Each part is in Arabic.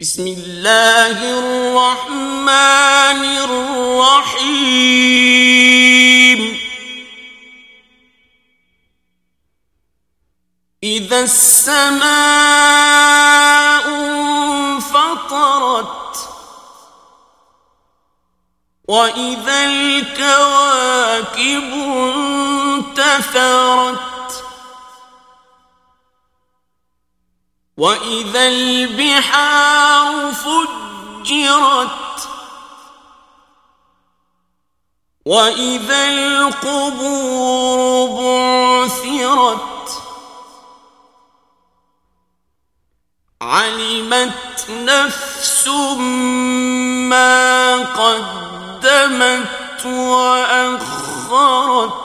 بسم الله الرحمن الرحيم. إذا السماء انفطرت وإذا الكواكب انتثرت وَإِذَا الْبِحَارُ فُجِّرَتْ وَإِذَا الْقُبُورُ بُعْثِرَتْ عَلِمَتْ نَفْسٌ مَا قَدَّمَتْ وَأَخَّرَتْ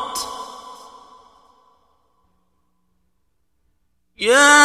يَا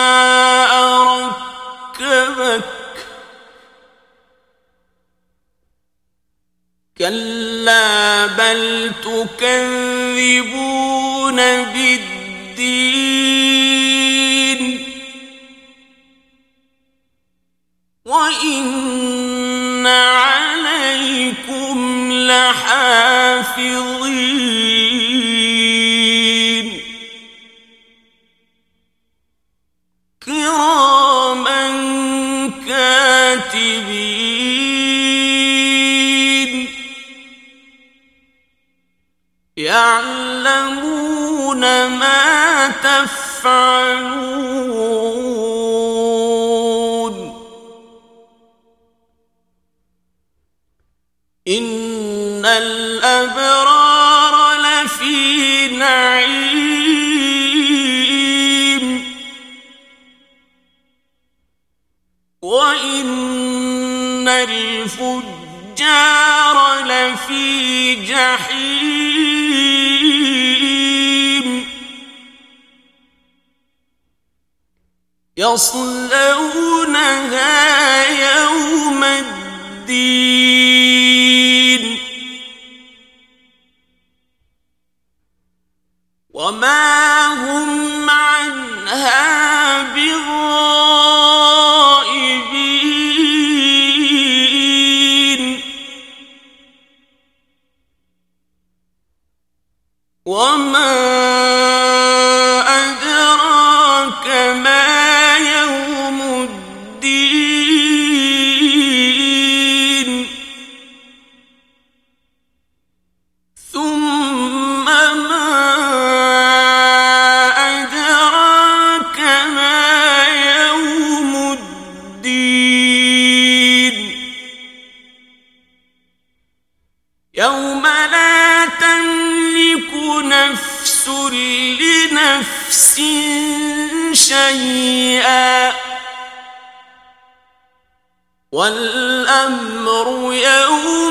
كلا بل تكذبون بالدين وإن عليكم لحافظين كراما كاتبين يعلمون ما تفعلون. إن الأبرار لفي نعيم. وإن الفجار لفي جحيم. يصلونها يوم الدين. وما هم عنها بغائبين. وما الدين. يوم لا تملك نفس لنفس شيئا. والأمر يوم